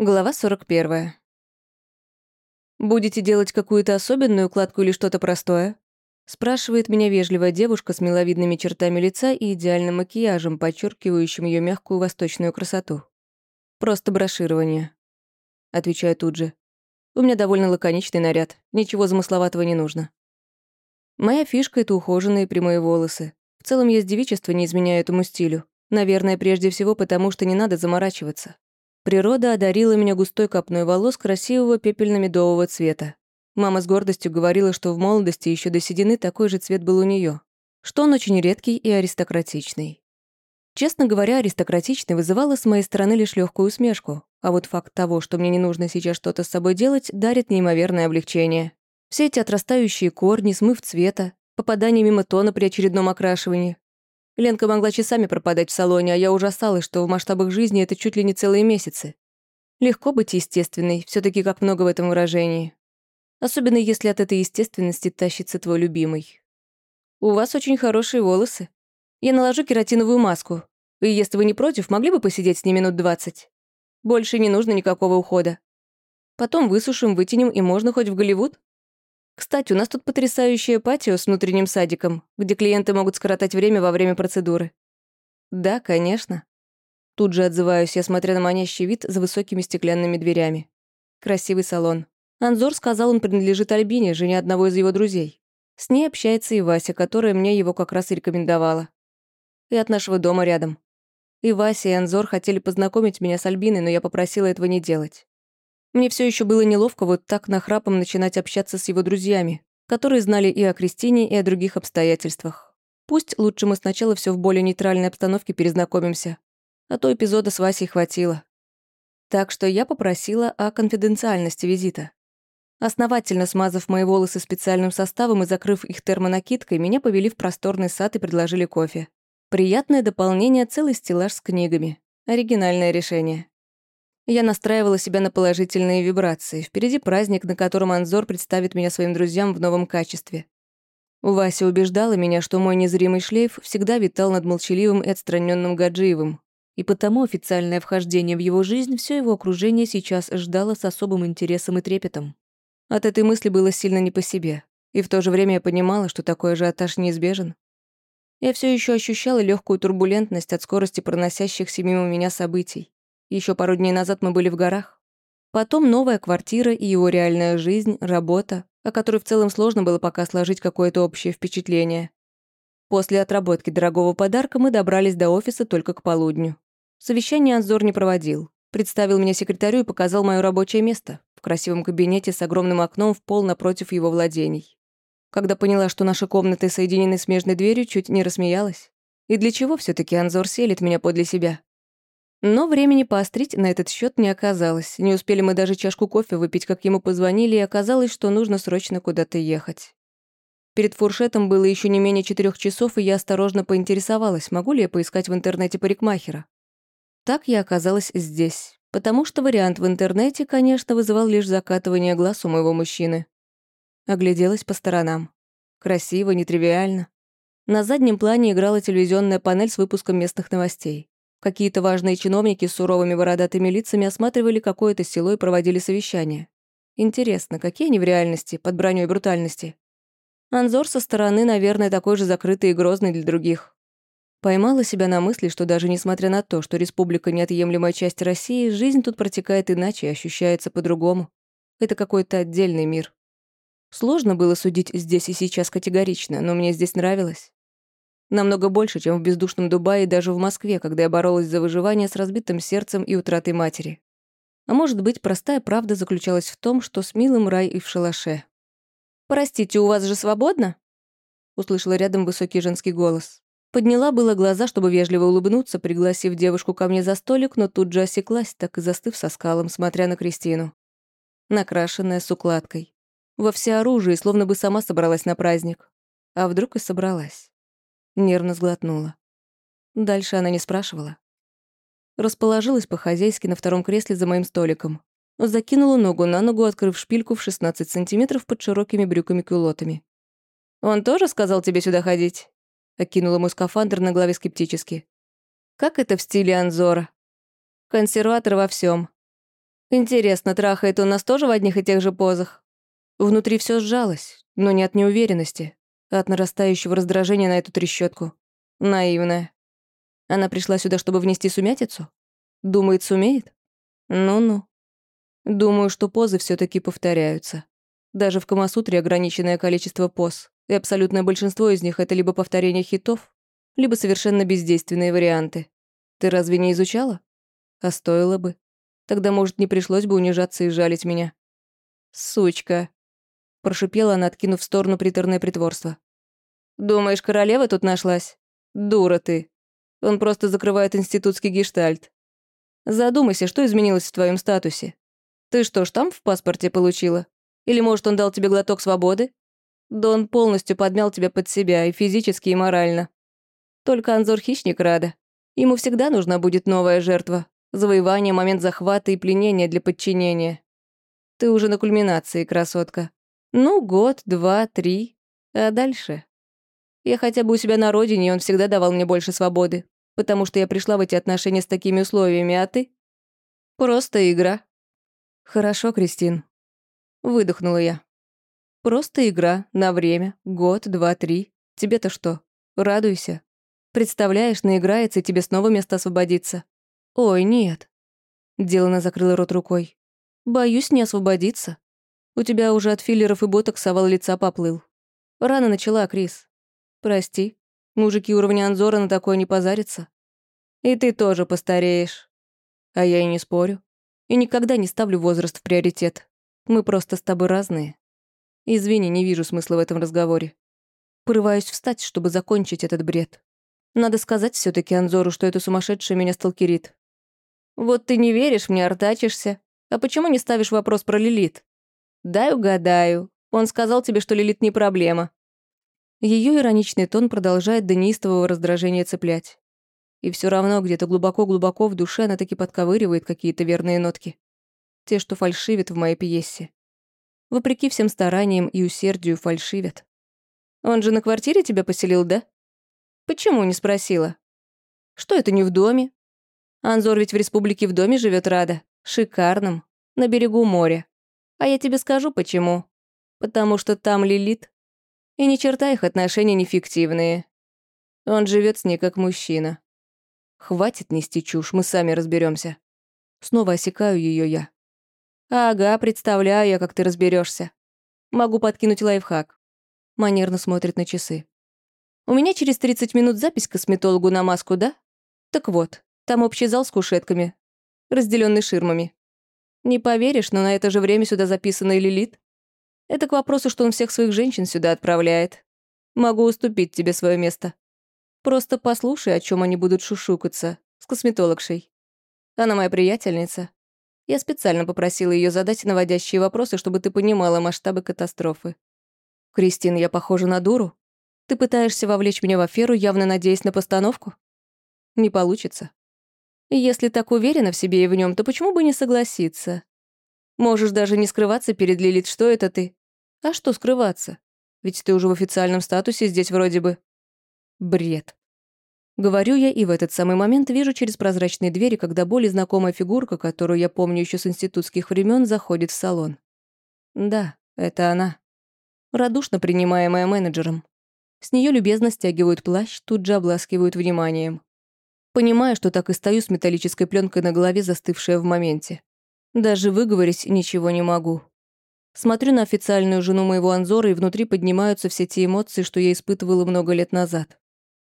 Глава 41. «Будете делать какую-то особенную укладку или что-то простое?» спрашивает меня вежливая девушка с миловидными чертами лица и идеальным макияжем, подчеркивающим ее мягкую восточную красоту. «Просто броширование», — отвечаю тут же. «У меня довольно лаконичный наряд, ничего замысловатого не нужно». Моя фишка — это ухоженные прямые волосы. В целом я с девичества не изменяю этому стилю. Наверное, прежде всего потому, что не надо заморачиваться. Природа одарила меня густой копной волос красивого пепельно-медового цвета. Мама с гордостью говорила, что в молодости еще до седины такой же цвет был у нее, что он очень редкий и аристократичный. Честно говоря, аристократичный вызывало с моей стороны лишь легкую усмешку, а вот факт того, что мне не нужно сейчас что-то с собой делать, дарит неимоверное облегчение. Все эти отрастающие корни, смыв цвета, попадание мимо тона при очередном окрашивании, Ленка могла часами пропадать в салоне, а я ужасалась, что в масштабах жизни это чуть ли не целые месяцы. Легко быть естественной, все таки как много в этом выражении. Особенно если от этой естественности тащится твой любимый. У вас очень хорошие волосы. Я наложу кератиновую маску. И если вы не против, могли бы посидеть с ней минут двадцать? Больше не нужно никакого ухода. Потом высушим, вытянем, и можно хоть в Голливуд. Кстати, у нас тут потрясающее патио с внутренним садиком, где клиенты могут скоротать время во время процедуры. Да, конечно. Тут же отзываюсь я, смотря на манящий вид за высокими стеклянными дверями. Красивый салон. Анзор сказал, он принадлежит Альбине, жене одного из его друзей. С ней общается и Вася, которая мне его как раз и рекомендовала. И от нашего дома рядом. И Вася, и Анзор хотели познакомить меня с Альбиной, но я попросила этого не делать. Мне все еще было неловко вот так нахрапом начинать общаться с его друзьями, которые знали и о Кристине, и о других обстоятельствах. Пусть лучше мы сначала все в более нейтральной обстановке перезнакомимся. А то эпизода с Васей хватило. Так что я попросила о конфиденциальности визита. Основательно смазав мои волосы специальным составом и закрыв их термонакидкой, меня повели в просторный сад и предложили кофе. Приятное дополнение целый стеллаж с книгами. Оригинальное решение. Я настраивала себя на положительные вибрации. Впереди праздник, на котором Анзор представит меня своим друзьям в новом качестве. Вася убеждала меня, что мой незримый шлейф всегда витал над молчаливым и отстраненным Гаджиевым, и потому официальное вхождение в его жизнь все его окружение сейчас ждало с особым интересом и трепетом. От этой мысли было сильно не по себе, и в то же время я понимала, что такой ажиотаж неизбежен. Я все еще ощущала легкую турбулентность от скорости проносящихся мимо меня событий. Еще пару дней назад мы были в горах. Потом новая квартира и его реальная жизнь, работа, о которой в целом сложно было пока сложить какое-то общее впечатление. После отработки дорогого подарка мы добрались до офиса только к полудню. Совещание Анзор не проводил. Представил меня секретарю и показал мое рабочее место в красивом кабинете с огромным окном в пол напротив его владений. Когда поняла, что наши комнаты соединены смежной дверью, чуть не рассмеялась. И для чего все таки Анзор селит меня подле себя? Но времени поострить на этот счет не оказалось. Не успели мы даже чашку кофе выпить, как ему позвонили, и оказалось, что нужно срочно куда-то ехать. Перед фуршетом было еще не менее четырех часов, и я осторожно поинтересовалась, могу ли я поискать в интернете парикмахера. Так я оказалась здесь, потому что вариант в интернете, конечно, вызывал лишь закатывание глаз у моего мужчины. Огляделась по сторонам. Красиво, нетривиально. На заднем плане играла телевизионная панель с выпуском местных новостей. Какие-то важные чиновники с суровыми бородатыми лицами осматривали какое-то село и проводили совещание. Интересно, какие они в реальности, под броней брутальности? Анзор со стороны, наверное, такой же закрытый и грозный для других. Поймала себя на мысли, что даже несмотря на то, что республика — неотъемлемая часть России, жизнь тут протекает иначе и ощущается по-другому. Это какой-то отдельный мир. Сложно было судить здесь и сейчас категорично, но мне здесь нравилось. Намного больше, чем в бездушном Дубае и даже в Москве, когда я боролась за выживание с разбитым сердцем и утратой матери. А может быть, простая правда заключалась в том, что с милым рай и в шалаше. «Простите, у вас же свободно?» Услышала рядом высокий женский голос. Подняла было глаза, чтобы вежливо улыбнуться, пригласив девушку ко мне за столик, но тут же осеклась, так и застыв со скалом, смотря на Кристину. Накрашенная с укладкой. Во всеоружии, словно бы сама собралась на праздник. А вдруг и собралась. Нервно сглотнула. Дальше она не спрашивала. Расположилась по-хозяйски на втором кресле за моим столиком. Закинула ногу на ногу, открыв шпильку в 16 сантиметров под широкими брюками-кюлотами. «Он тоже сказал тебе сюда ходить?» Окинула мой скафандр на голове скептически. «Как это в стиле Анзора?» «Консерватор во всем. Интересно, трахает он нас тоже в одних и тех же позах? Внутри все сжалось, но не от неуверенности, от нарастающего раздражения на эту трещотку. Наивная. Она пришла сюда, чтобы внести сумятицу? Думает, сумеет? Ну-ну. Думаю, что позы все таки повторяются. Даже в Камасутре ограниченное количество поз, и абсолютное большинство из них — это либо повторение хитов, либо совершенно бездейственные варианты. Ты разве не изучала? А стоило бы. Тогда, может, не пришлось бы унижаться и жалить меня. Сучка. Прошипела она, откинув в сторону приторное притворство. Думаешь, королева тут нашлась? Дура ты. Он просто закрывает институтский гештальт. Задумайся, что изменилось в твоем статусе. Ты что, штамп в паспорте получила? Или, может, он дал тебе глоток свободы? Да он полностью подмял тебя под себя, и физически, и морально. Только Анзор хищник рада. Ему всегда нужна будет новая жертва. Завоевание, момент захвата и пленения для подчинения. Ты уже на кульминации, красотка. Ну, год, два, три. А дальше? Я хотя бы у себя на родине, он всегда давал мне больше свободы. Потому что я пришла в эти отношения с такими условиями, а ты? Просто игра. Хорошо, Кристин. Выдохнула я. Просто игра, на время, год, два, три. Тебе-то что? Радуйся. Представляешь, наиграется, и тебе снова место освободится. Ой, нет. Делана закрыла рот рукой. Боюсь не освободиться. У тебя уже от филлеров и боток овал лица поплыл. Рано начала, Крис. Прости. Мужики уровня Анзора на такое не позарятся. И ты тоже постареешь. А я и не спорю. И никогда не ставлю возраст в приоритет. Мы просто с тобой разные. Извини, не вижу смысла в этом разговоре. Порываюсь встать, чтобы закончить этот бред. Надо сказать все таки Анзору, что это сумасшедшая меня сталкерит. Вот ты не веришь мне, артачишься. А почему не ставишь вопрос про Лилит? Дай угадаю. Он сказал тебе, что Лилит не проблема. Ее ироничный тон продолжает до неистового раздражения цеплять. И все равно где-то глубоко-глубоко в душе она таки подковыривает какие-то верные нотки. Те, что фальшивят в моей пьесе. Вопреки всем стараниям и усердию фальшивят. Он же на квартире тебя поселил, да? Почему не спросила? Что это не в доме? Анзор ведь в республике в доме живет Рада. Шикарном. На берегу моря. А я тебе скажу, почему. Потому что там Лилит. И ни черта их отношения не фиктивные. Он живет с ней как мужчина. Хватит нести чушь, мы сами разберемся. Снова осекаю ее я. Ага, представляю я, как ты разберешься. Могу подкинуть лайфхак. Манерно смотрит на часы. У меня через 30 минут запись к косметологу на маску, да? Так вот, там общий зал с кушетками, разделенный ширмами. Не поверишь, но на это же время сюда записана и Лилит. Это к вопросу, что он всех своих женщин сюда отправляет. Могу уступить тебе свое место. Просто послушай, о чем они будут шушукаться с косметологшей. Она моя приятельница. Я специально попросила ее задать наводящие вопросы, чтобы ты понимала масштабы катастрофы. Кристин, я похожа на дуру? Ты пытаешься вовлечь меня в аферу, явно надеясь на постановку? Не получится. Если так уверена в себе и в нем, то почему бы не согласиться? Можешь даже не скрываться перед Лилит, что это ты. А что скрываться? Ведь ты уже в официальном статусе здесь вроде бы. Бред. Говорю я, и в этот самый момент вижу через прозрачные двери, когда более знакомая фигурка, которую я помню еще с институтских времен, заходит в салон. Да, это она. Радушно принимаемая менеджером. С нее любезно стягивают плащ, тут же обласкивают вниманием. Понимаю, что так и стою с металлической пленкой на голове, застывшая в моменте. Даже выговорить ничего не могу. Смотрю на официальную жену моего Анзора, и внутри поднимаются все те эмоции, что я испытывала много лет назад.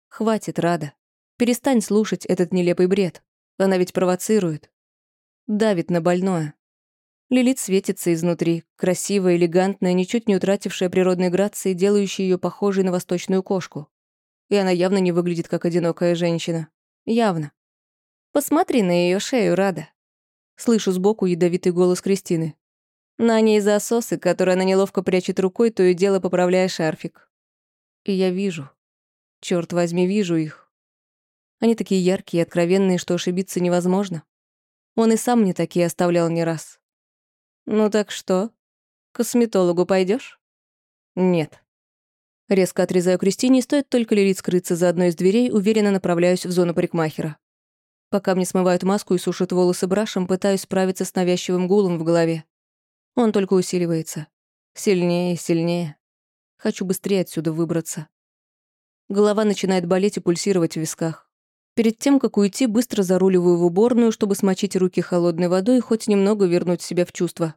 Хватит, Рада. Перестань слушать этот нелепый бред. Она ведь провоцирует. Давит на больное. Лилит светится изнутри, красивая, элегантная, ничуть не утратившая природной грации, делающая ее похожей на восточную кошку. И она явно не выглядит как одинокая женщина. Явно. Посмотри на ее шею, Рада. Слышу сбоку ядовитый голос Кристины. На ней засосы, которые она неловко прячет рукой, то и дело поправляя шарфик. И я вижу. Черт возьми, вижу их. Они такие яркие и откровенные, что ошибиться невозможно. Он и сам мне такие оставлял не раз. «Ну так что? К косметологу пойдешь? «Нет». Резко отрезаю Кристине, и стоит только Лилит скрыться за одной из дверей, уверенно направляюсь в зону парикмахера. Пока мне смывают маску и сушат волосы брашем, пытаюсь справиться с навязчивым гулом в голове. Он только усиливается. Сильнее и сильнее. Хочу быстрее отсюда выбраться. Голова начинает болеть и пульсировать в висках. Перед тем, как уйти, быстро заруливаю в уборную, чтобы смочить руки холодной водой и хоть немного вернуть себя в чувство.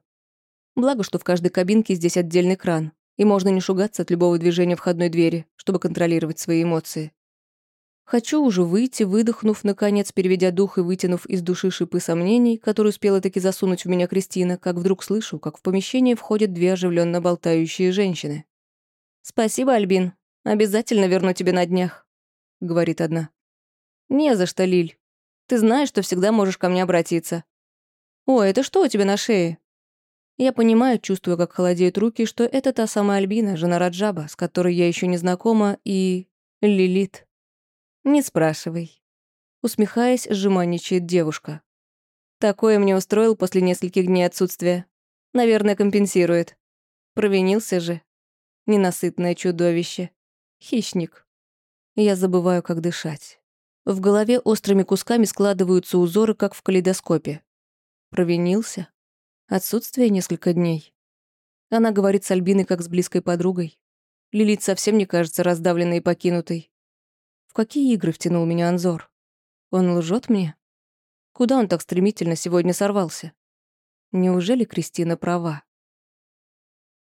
Благо, что в каждой кабинке здесь отдельный кран, и можно не шугаться от любого движения входной двери, чтобы контролировать свои эмоции. Хочу уже выйти, выдохнув, наконец, переведя дух и вытянув из души шипы сомнений, которые успела таки засунуть в меня Кристина, как вдруг слышу, как в помещение входят две оживленно болтающие женщины. «Спасибо, Альбин. Обязательно верну тебе на днях», — говорит одна. «Не за что, Лиль. Ты знаешь, что всегда можешь ко мне обратиться». «О, это что у тебя на шее?» Я понимаю, чувствую, как холодеют руки, что это та самая Альбина, жена Раджаба, с которой я еще не знакома, и... Лилит. Не спрашивай. Усмехаясь, сжиманничает девушка. Такое мне устроил после нескольких дней отсутствия. Наверное, компенсирует. Провинился же. Ненасытное чудовище. Хищник. Я забываю, как дышать. В голове острыми кусками складываются узоры, как в калейдоскопе. Провинился? Отсутствие несколько дней. Она говорит с Альбиной как с близкой подругой. Лилит совсем не кажется раздавленной и покинутой. В какие игры втянул меня Анзор? Он лжет мне? Куда он так стремительно сегодня сорвался? Неужели Кристина права?